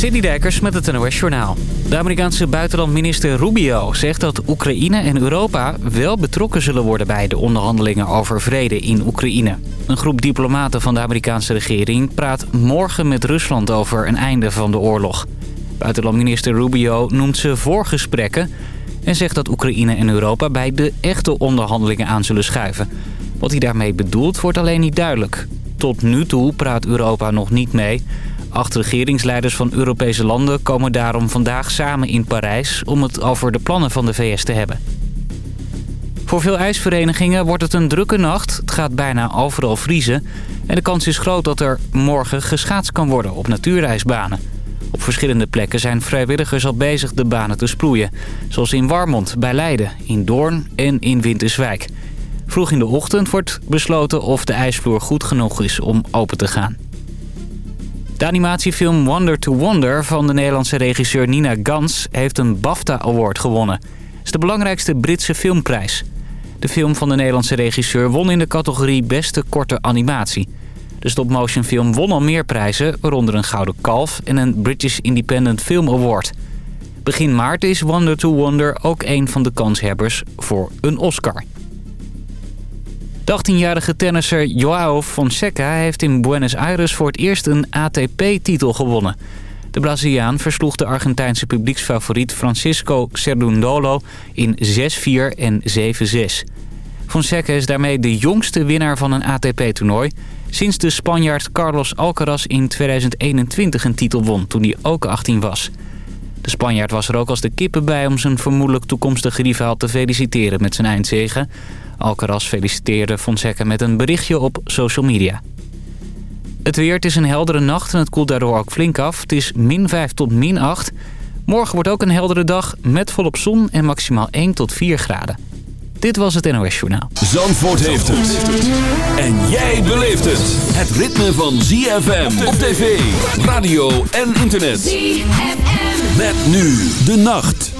City Dijkers met het NOS Journaal. De Amerikaanse buitenlandminister Rubio zegt dat Oekraïne en Europa wel betrokken zullen worden bij de onderhandelingen over vrede in Oekraïne. Een groep diplomaten van de Amerikaanse regering praat morgen met Rusland over een einde van de oorlog. Buitenlandminister Rubio noemt ze voorgesprekken en zegt dat Oekraïne en Europa bij de echte onderhandelingen aan zullen schuiven. Wat hij daarmee bedoelt wordt alleen niet duidelijk. Tot nu toe praat Europa nog niet mee... Acht regeringsleiders van Europese landen komen daarom vandaag samen in Parijs... om het over de plannen van de VS te hebben. Voor veel ijsverenigingen wordt het een drukke nacht. Het gaat bijna overal vriezen. En de kans is groot dat er morgen geschaatst kan worden op natuurijsbanen. Op verschillende plekken zijn vrijwilligers al bezig de banen te sproeien. Zoals in Warmond, bij Leiden, in Doorn en in Winterswijk. Vroeg in de ochtend wordt besloten of de ijsvloer goed genoeg is om open te gaan. De animatiefilm Wonder to Wonder van de Nederlandse regisseur Nina Gans... heeft een BAFTA Award gewonnen. Het is de belangrijkste Britse filmprijs. De film van de Nederlandse regisseur won in de categorie Beste Korte Animatie. De stop-motion film won al meer prijzen, waaronder een Gouden Kalf... en een British Independent Film Award. Begin maart is Wonder to Wonder ook een van de kanshebbers voor een Oscar. De 18-jarige tennisser Joao Fonseca heeft in Buenos Aires voor het eerst een ATP-titel gewonnen. De Braziliaan versloeg de Argentijnse publieksfavoriet Francisco Cerundolo in 6-4 en 7-6. Fonseca is daarmee de jongste winnaar van een ATP-toernooi... sinds de Spanjaard Carlos Alcaraz in 2021 een titel won, toen hij ook 18 was. De Spanjaard was er ook als de kippen bij om zijn vermoedelijk toekomstige rivaal te feliciteren met zijn eindzege... Alcaraz feliciteerde Fonseca met een berichtje op social media. Het weer, het is een heldere nacht en het koelt daardoor ook flink af. Het is min 5 tot min 8. Morgen wordt ook een heldere dag met volop zon en maximaal 1 tot 4 graden. Dit was het NOS Journaal. Zandvoort heeft het. En jij beleeft het. Het ritme van ZFM op tv, radio en internet. ZFM. Met nu de nacht.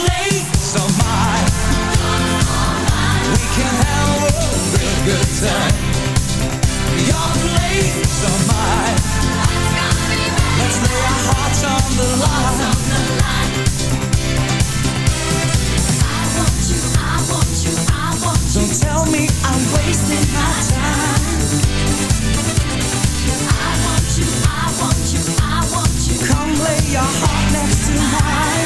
place of mine. We can have a real good time. Your place of mine. Let's lay our hearts on the line. Don't tell me I'm wasting my time. I want you, I want you, I want you. Come lay your heart next to mine.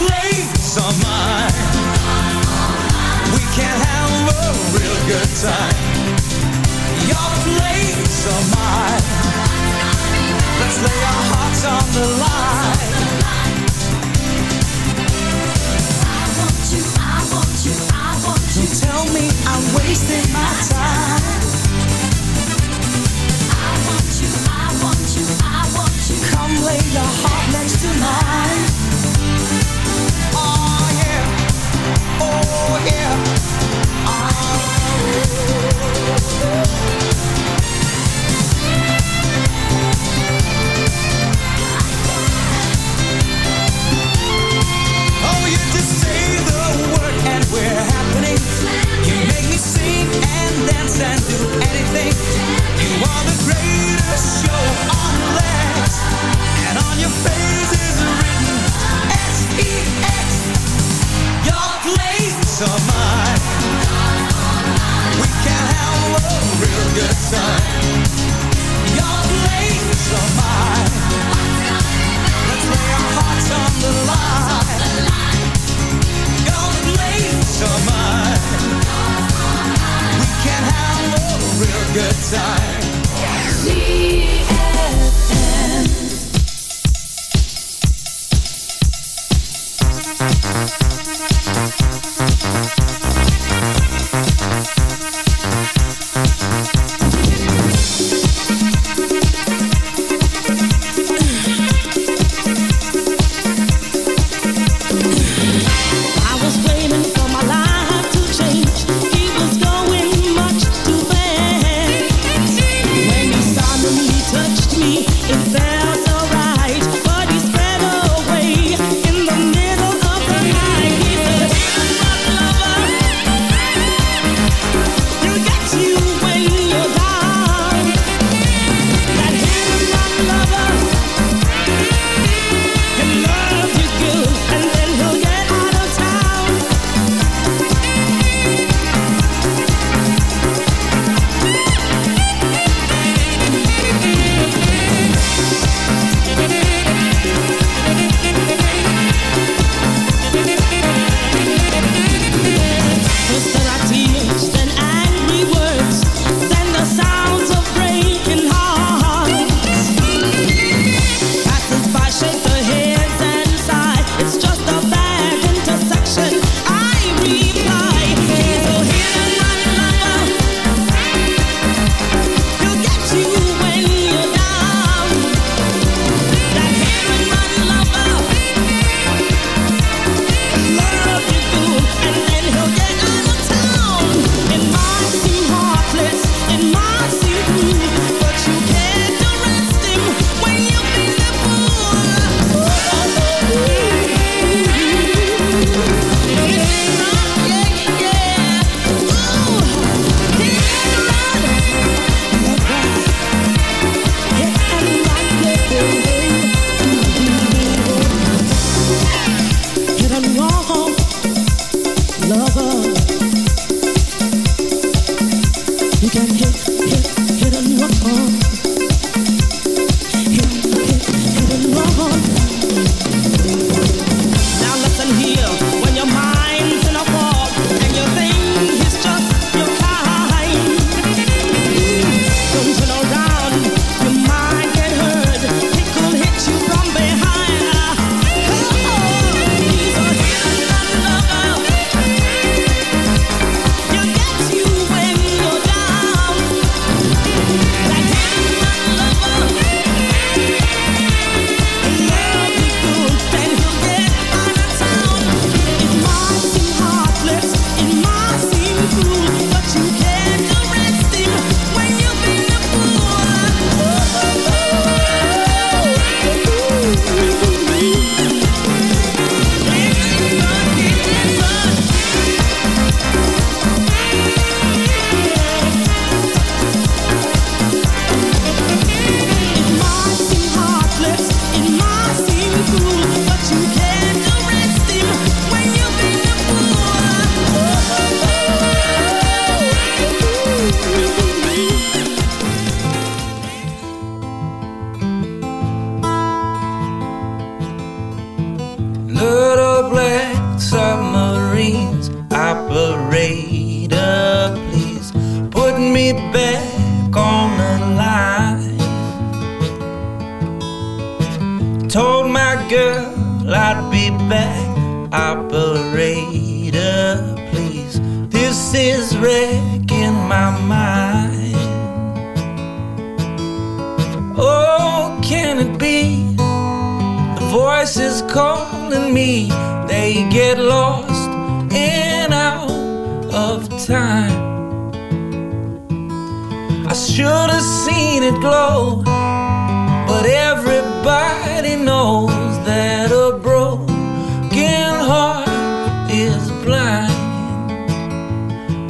place are mine. We can have a real good time. Your place are mine. Let's lay our hearts on the line.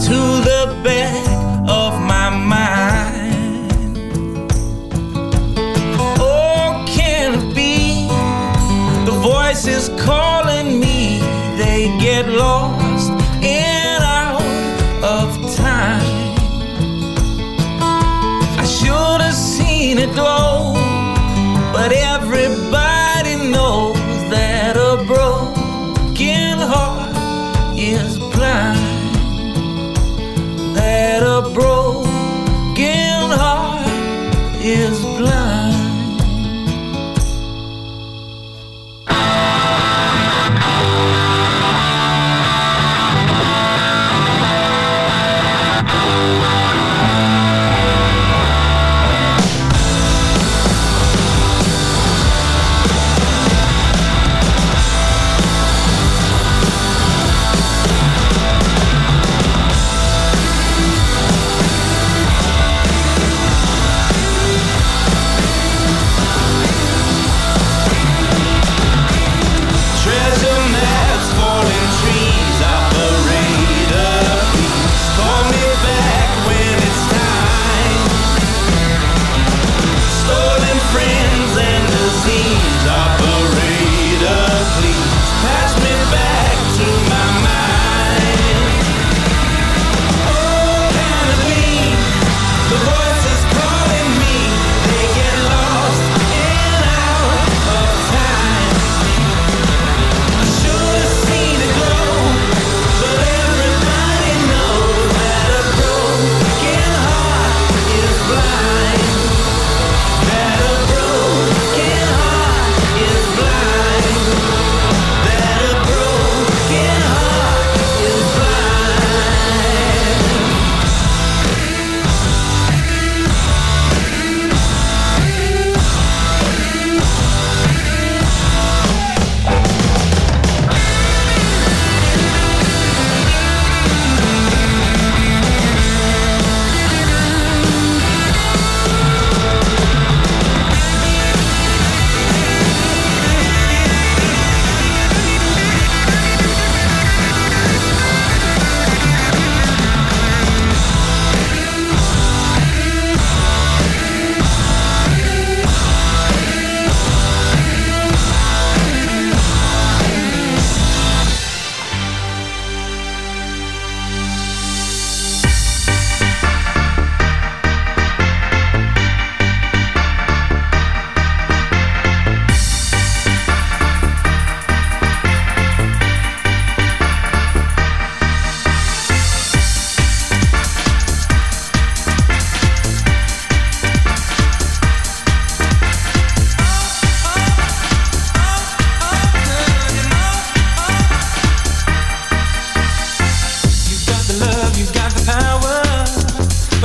to the bed of my mind. Oh, can it be the voices calling me? They get lost and out of time. I should have seen it glow.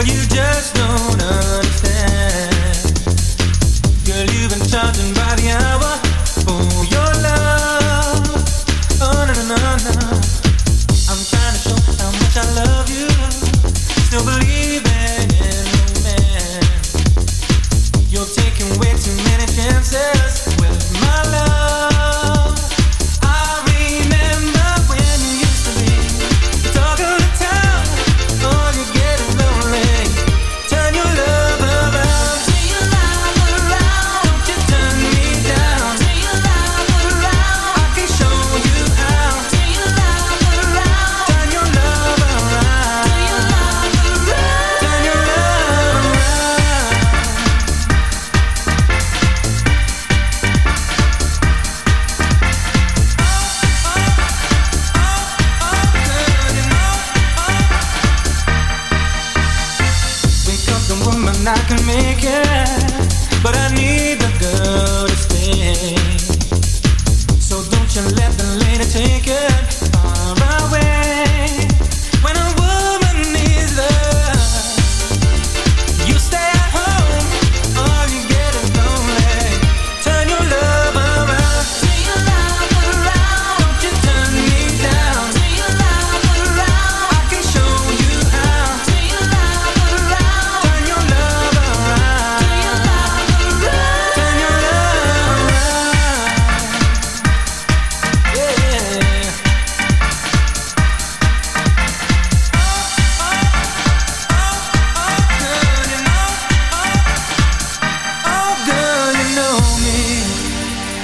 you just don't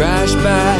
trash bag.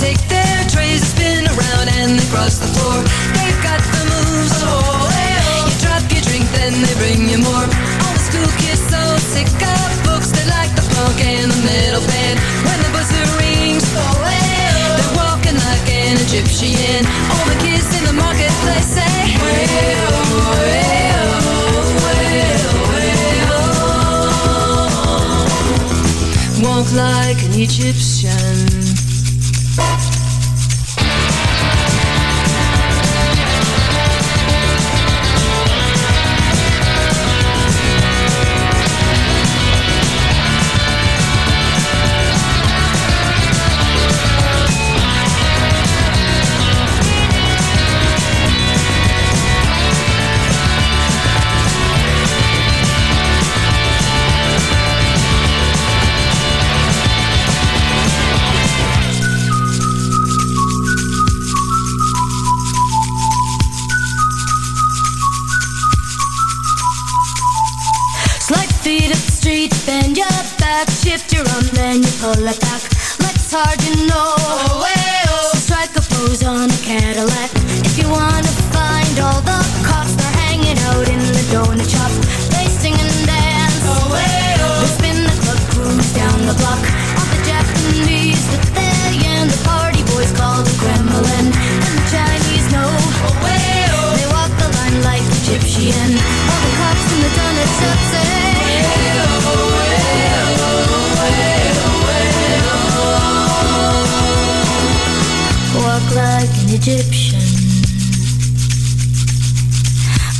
take their trays, spin around and they cross the floor. They've got the moves, oh, hey, oh. You drop your drink, then they bring you more. All the school kids so sick of books, they like the punk and the metal band. When the buzzer rings, oh, hey, oh. They're walking like an Egyptian. All the kids in the marketplace say, hey, oh, hey, oh, hey, oh. Walk like an Egyptian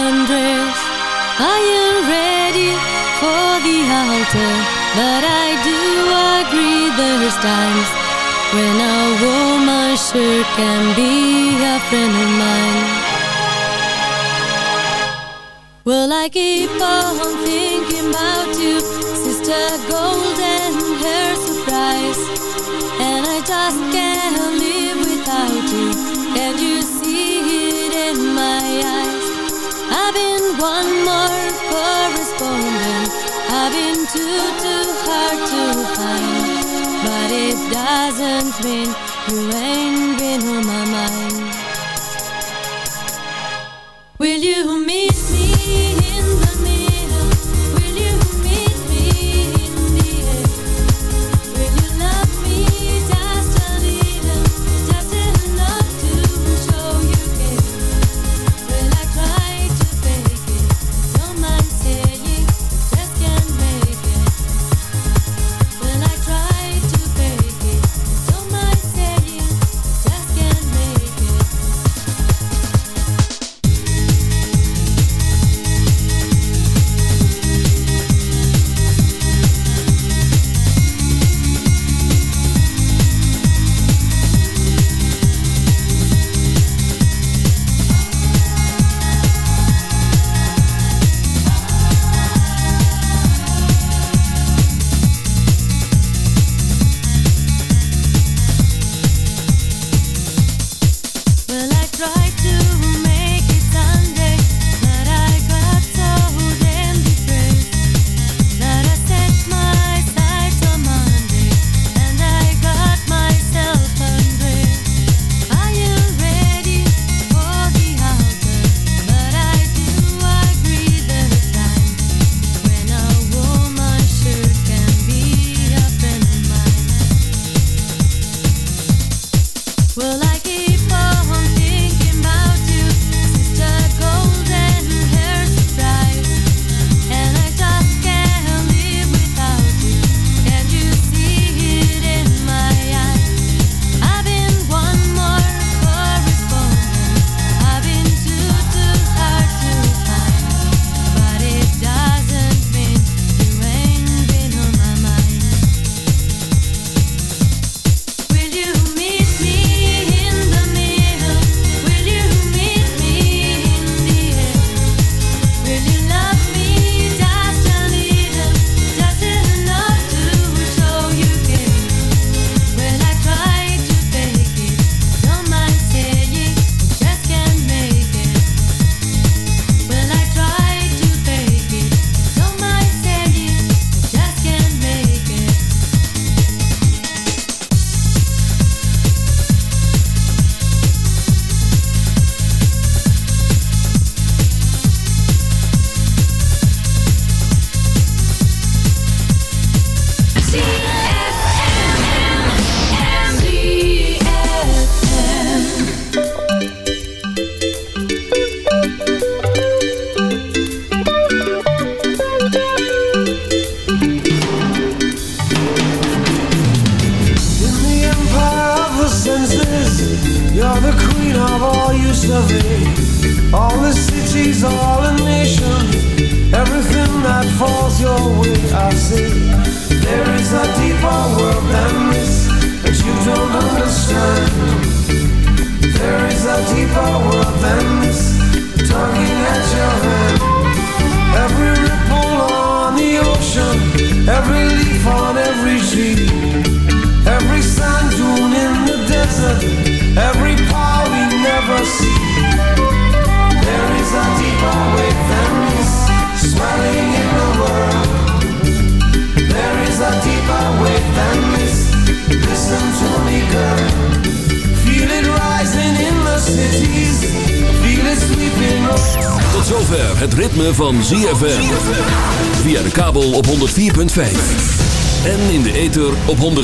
undress. I am ready for the altar, but I do agree there's times when a woman sure can be a friend of mine. you ain't